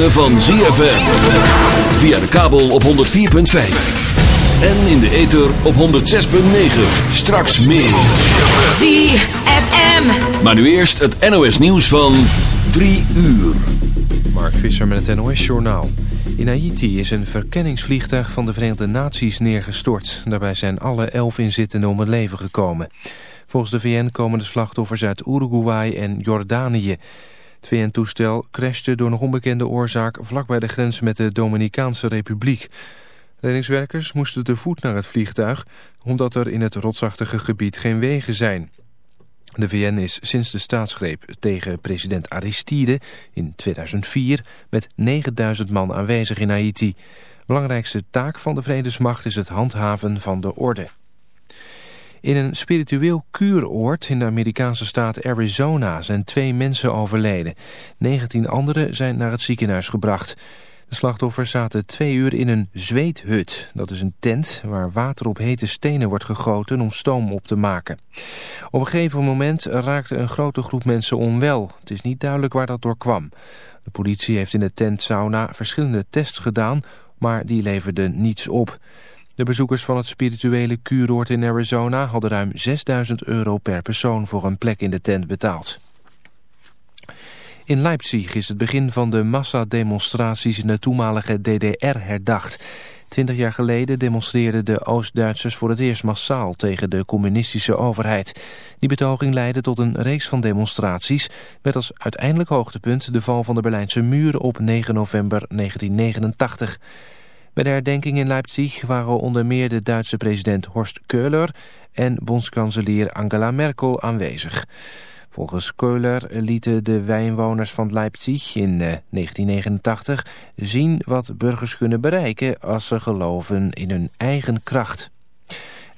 ritme van ZFM. Via de kabel op 104.5. En in de ether op 106.9. Straks meer. ZFM. Maar nu eerst het NOS nieuws van 3 uur. Mark Visser met het NOS Journaal. In Haiti is een verkenningsvliegtuig van de Verenigde Naties neergestort. Daarbij zijn alle elf inzittenden om het leven gekomen. Volgens de VN komen de slachtoffers uit Uruguay en Jordanië. Het VN-toestel crashte door nog onbekende oorzaak vlak bij de grens met de Dominicaanse Republiek. Reddingswerkers moesten te voet naar het vliegtuig omdat er in het rotsachtige gebied geen wegen zijn. De VN is sinds de staatsgreep tegen president Aristide in 2004 met 9000 man aanwezig in Haiti. Belangrijkste taak van de Vredesmacht is het handhaven van de orde. In een spiritueel kuuroord in de Amerikaanse staat Arizona zijn twee mensen overleden. 19 anderen zijn naar het ziekenhuis gebracht. De slachtoffers zaten twee uur in een zweethut. Dat is een tent waar water op hete stenen wordt gegoten om stoom op te maken. Op een gegeven moment raakte een grote groep mensen onwel. Het is niet duidelijk waar dat door kwam. De politie heeft in de tent sauna verschillende tests gedaan, maar die leverden niets op. De bezoekers van het spirituele kuuroord in Arizona hadden ruim 6000 euro per persoon voor een plek in de tent betaald. In Leipzig is het begin van de massademonstraties in de toenmalige DDR herdacht. Twintig jaar geleden demonstreerden de Oost-Duitsers voor het eerst massaal tegen de communistische overheid. Die betoging leidde tot een reeks van demonstraties met als uiteindelijk hoogtepunt de val van de Berlijnse muur op 9 november 1989. Bij de herdenking in Leipzig waren onder meer de Duitse president Horst Köhler en bondskanselier Angela Merkel aanwezig. Volgens Köhler lieten de wijnwoners van Leipzig in 1989 zien wat burgers kunnen bereiken als ze geloven in hun eigen kracht.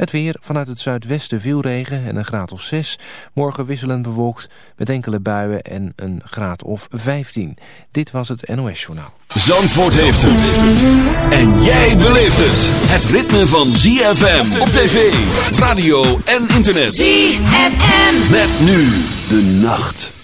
Het weer vanuit het zuidwesten veel regen en een graad of 6. Morgen wisselend bewolkt met enkele buien en een graad of 15. Dit was het NOS Journaal. Zandvoort heeft het. En jij beleeft het. Het ritme van ZFM op tv, radio en internet. ZFM. Met nu de nacht.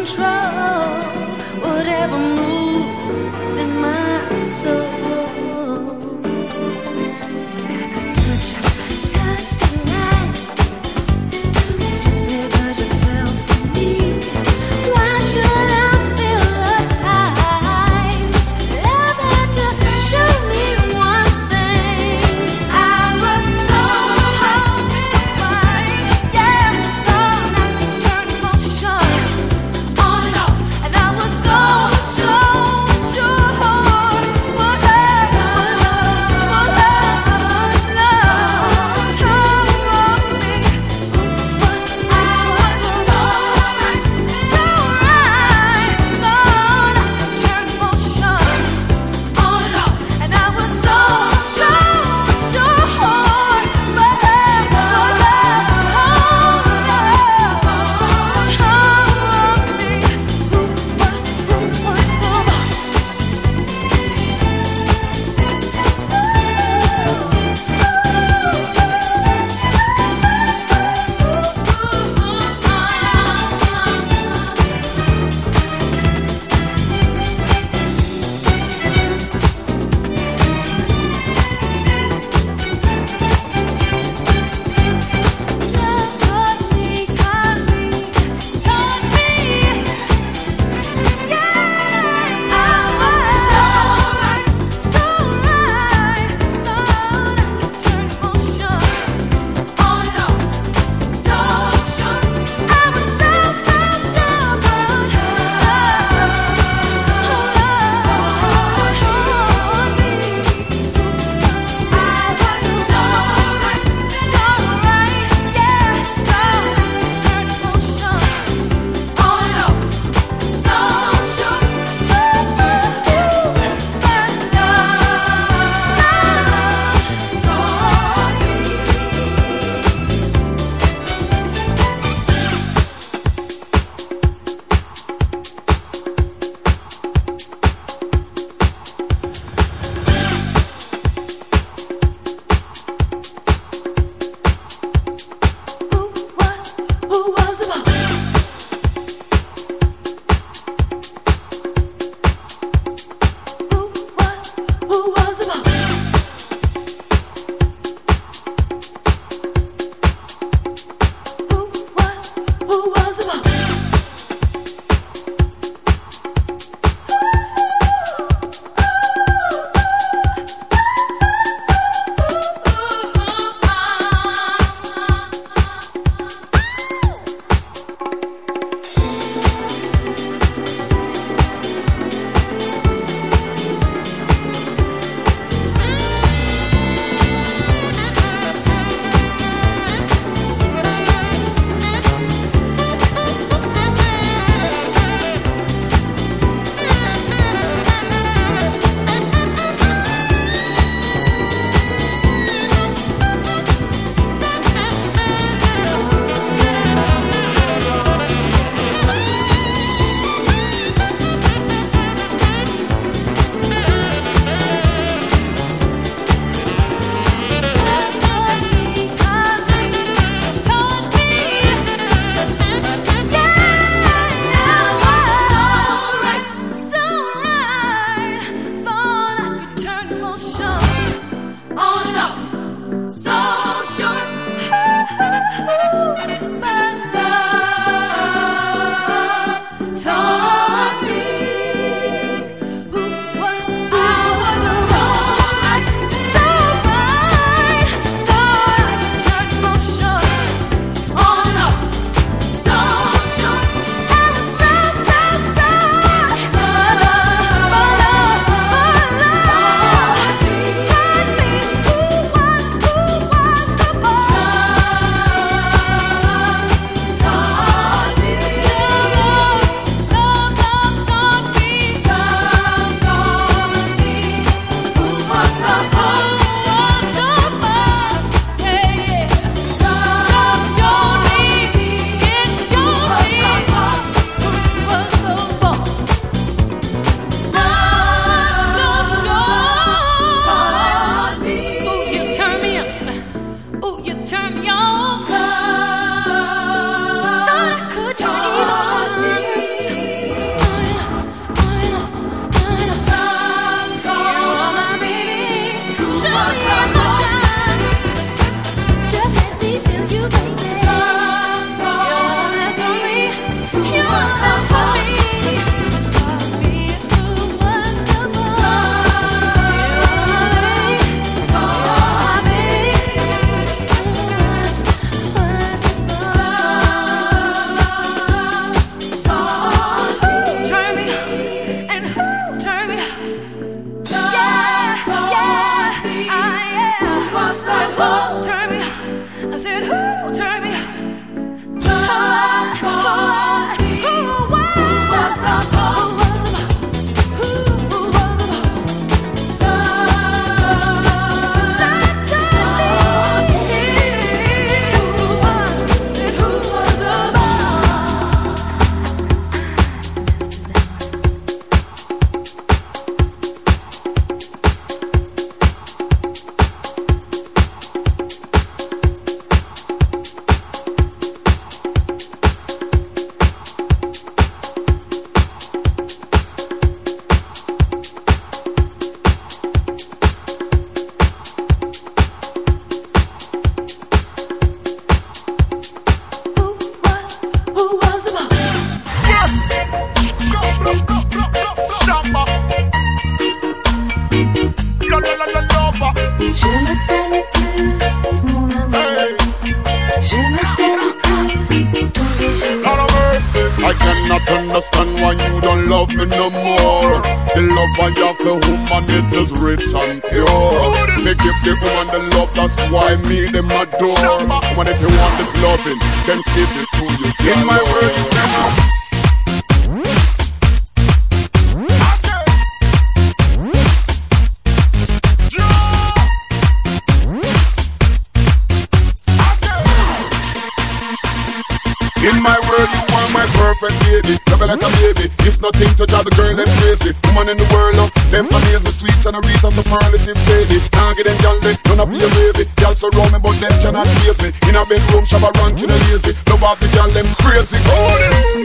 control. Whatever around me, but them cannot chase me. In a bedroom, shabba ranking a lazy. Love off the girl, them crazy. Hold it.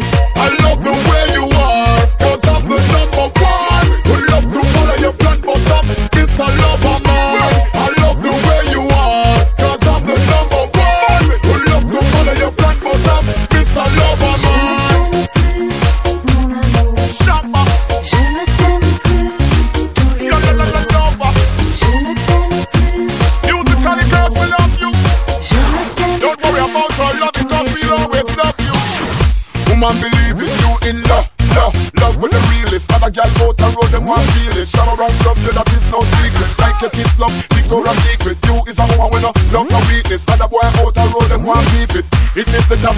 So I'm secret, you is a woman with no love, no weakness. Other boy out the road, them want beat it. It is the top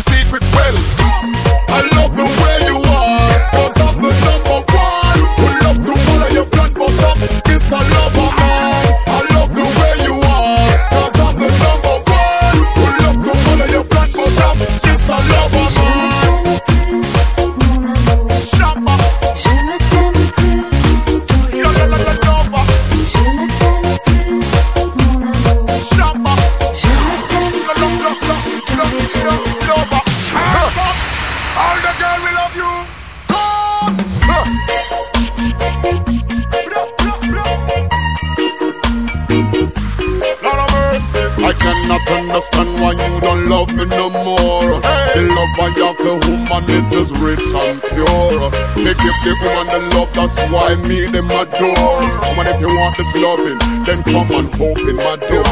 why me them a door. Come on, if you want this loving, then come and open my door.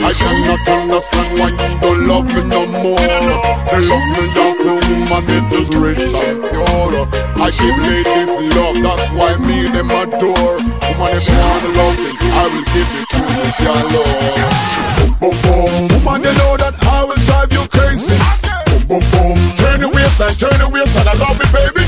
I cannot understand why you don't love me no more. They love me like a woman, it is rich and pure. I give ladies love, that's why me them adore. Come on, if you want the loving, I will give it to you, your love. Boom, boom, boom. Woman, you know that I will drive you crazy. Boom, boom, boom. Turn the waist and turn the waist and I love it, baby.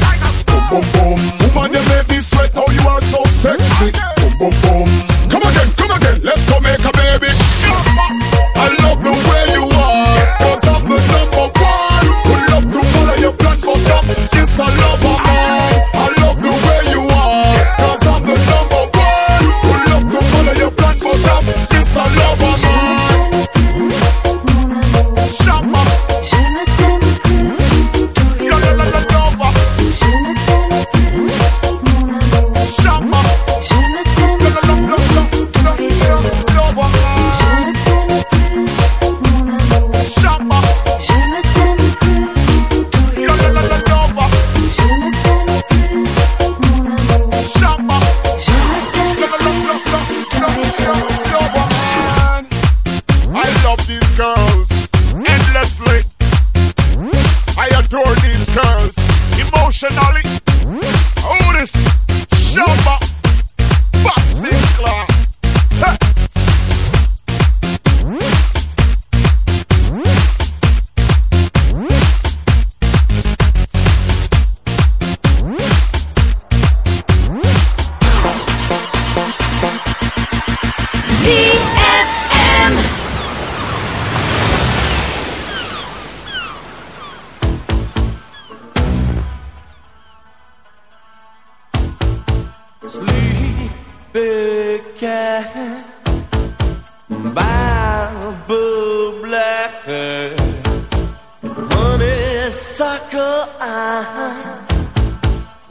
girl I uh-huh.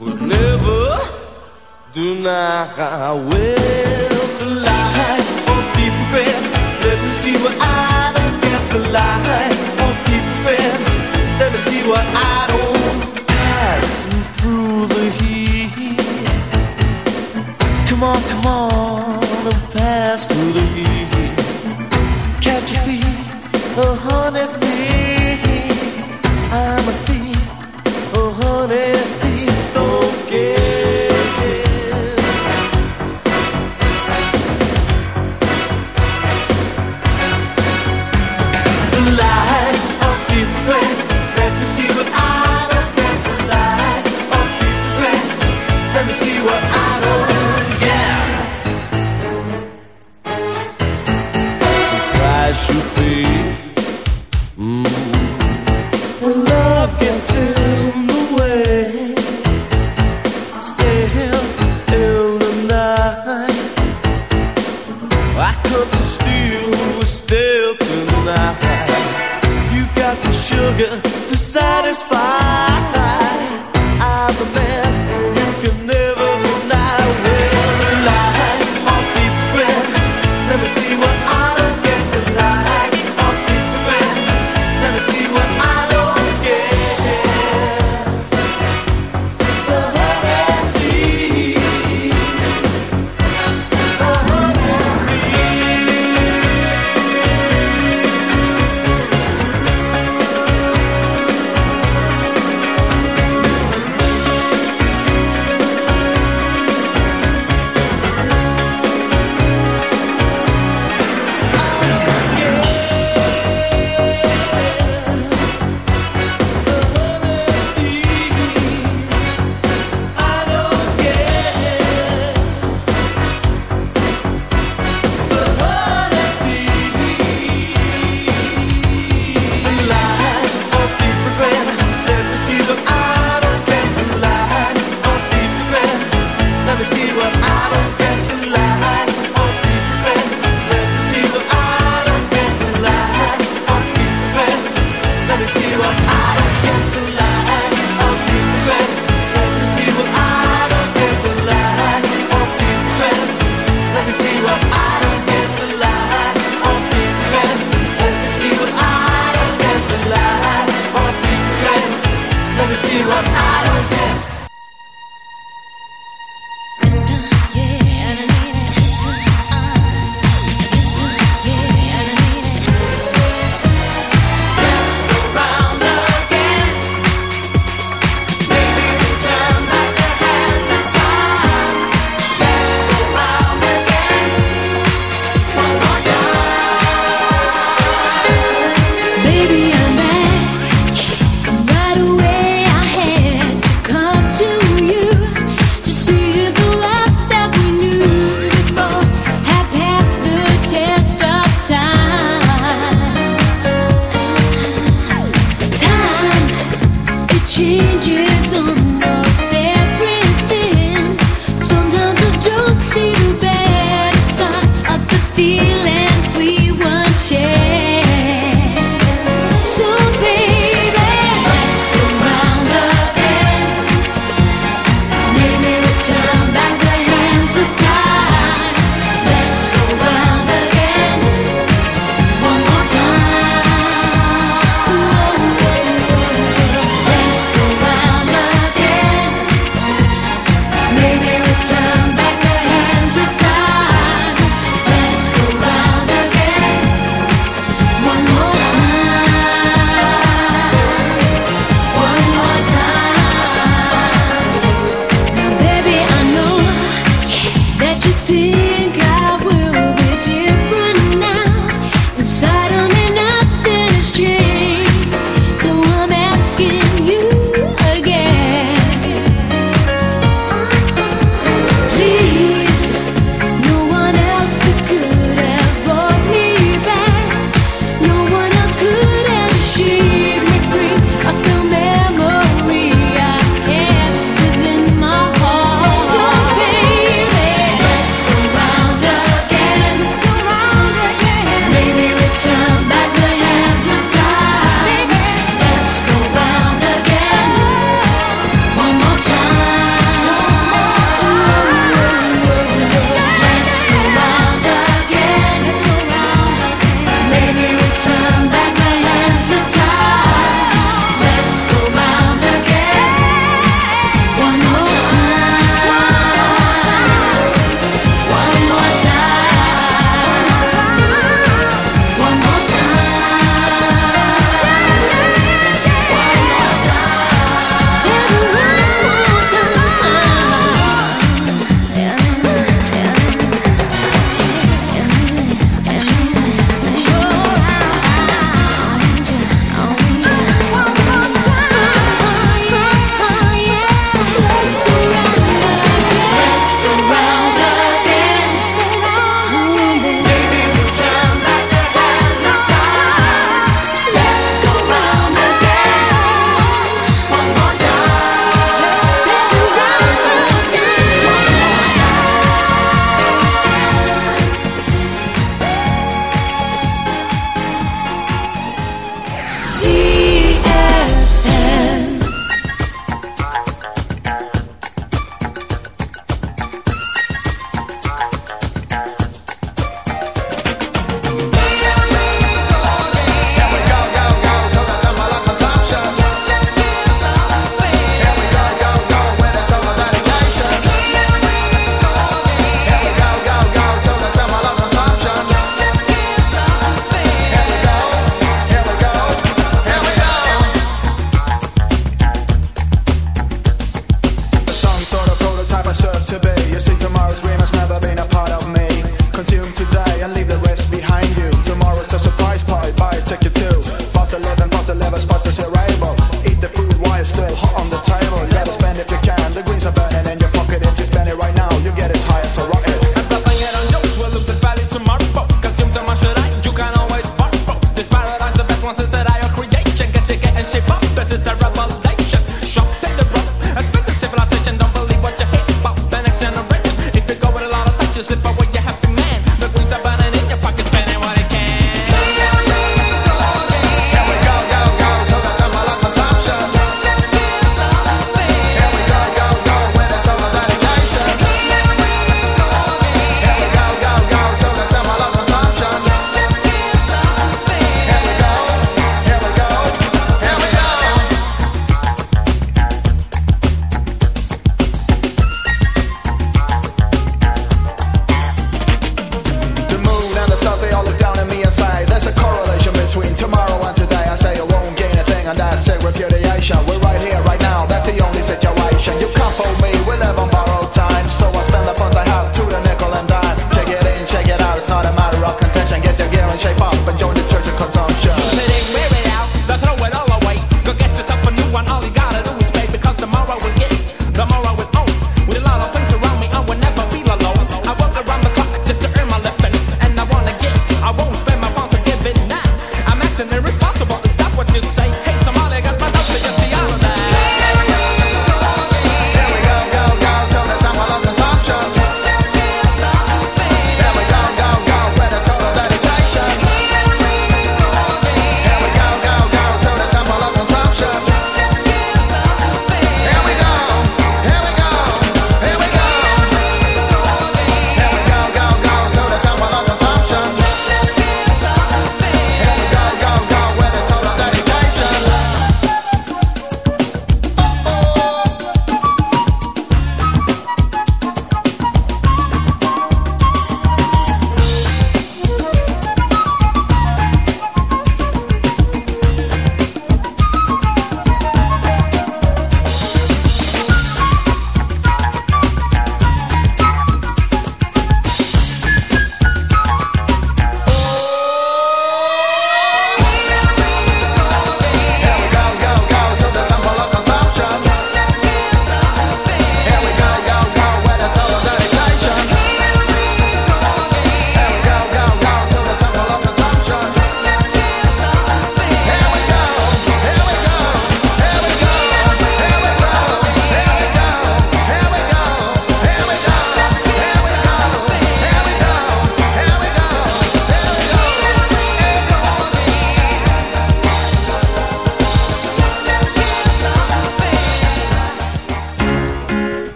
would never deny. I will the light won't be. Let me see what I don't get. The light won't be. Let me see what I don't. pass through the heat. Come on, come on, and pass through the heat. Catch a thief, a honey thief. morning.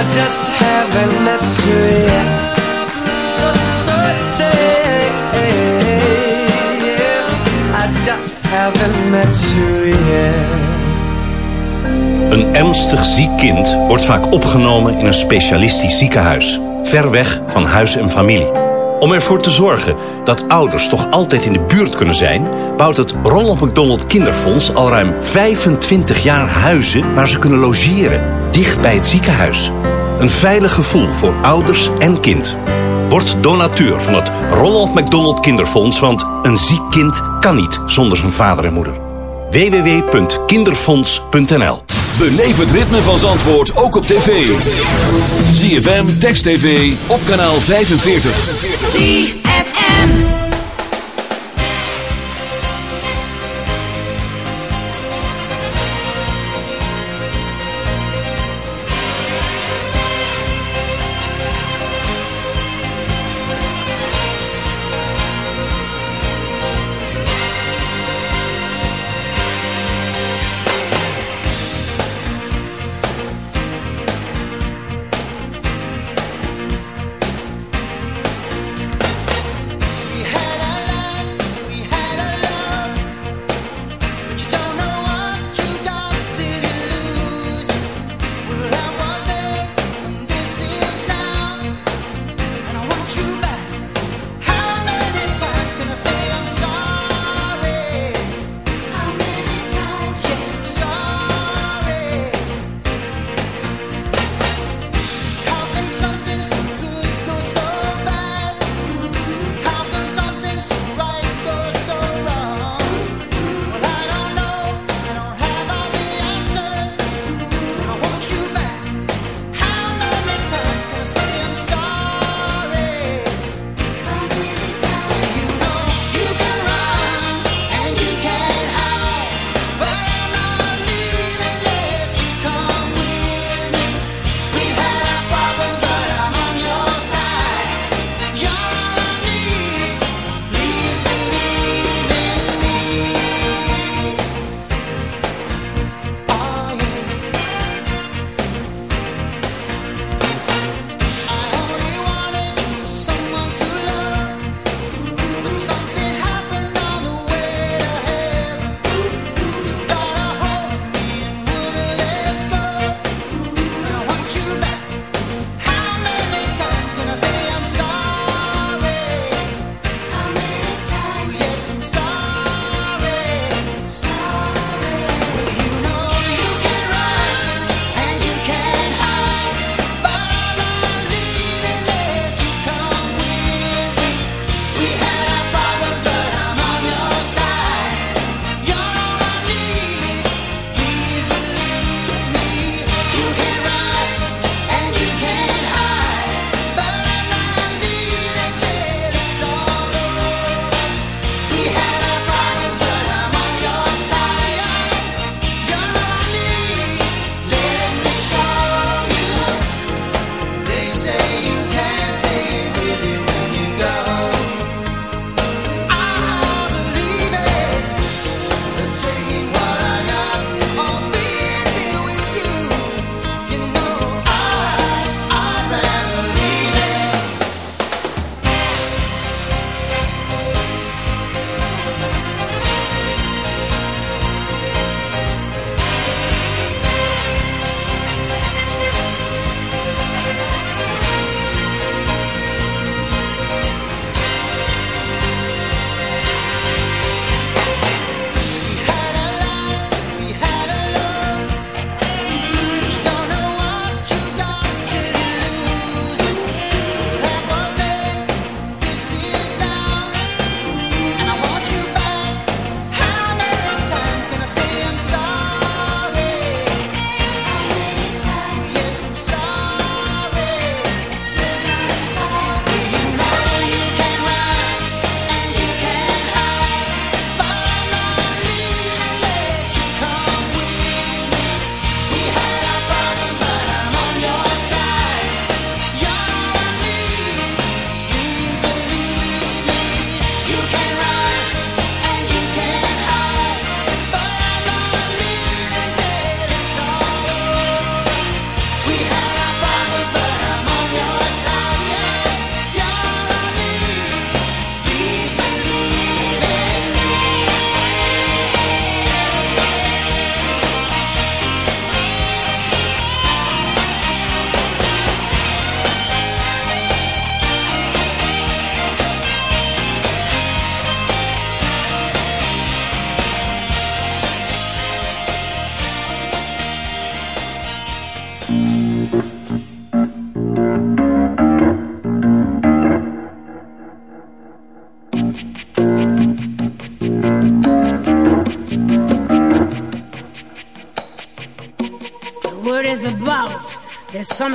I just haven't met you yet. So yeah. I just haven't met you yet. Een ernstig ziek kind wordt vaak opgenomen in een specialistisch ziekenhuis, ver weg van huis en familie. Om ervoor te zorgen dat ouders toch altijd in de buurt kunnen zijn, bouwt het Ronald McDonald Kinderfonds al ruim 25 jaar huizen waar ze kunnen logeren, dicht bij het ziekenhuis. Een veilig gevoel voor ouders en kind. Word donateur van het Ronald McDonald Kinderfonds, want een ziek kind kan niet zonder zijn vader en moeder. www.kinderfonds.nl Beleef het ritme van Zandvoort ook op tv. ZFM, Text TV, op kanaal 45. ZFM.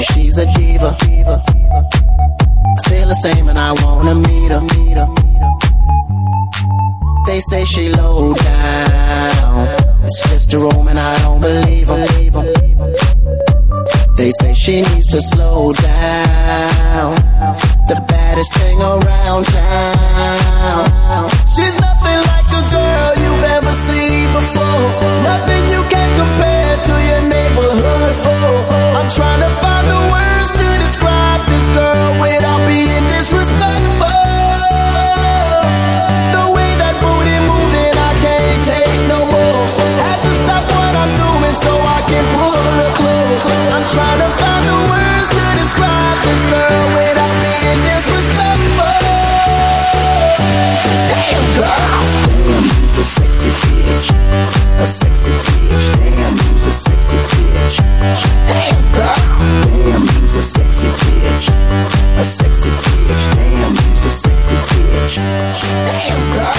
she's a diva. I feel the same and I wanna meet her. They say she low down. It's just a room and I don't believe them. They say she needs to slow down. The baddest thing around town. She's nothing like a girl you've ever seen before. Nothing you can compare to your neighborhood. Oh, I'm trying to find. Damn, a sexy bitch. A sexy bitch. Damn, a sexy bitch. Damn, girl. Damn, a sexy bitch. A sexy bitch. Damn, a sexy bitch. Damn, girl.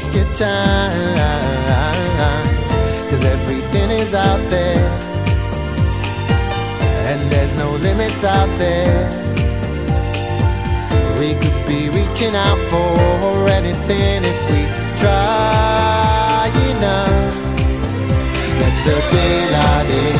Waste your time. Cause everything is out there. And there's no limits out there. We could be reaching out for anything if we try enough. Let the daylight in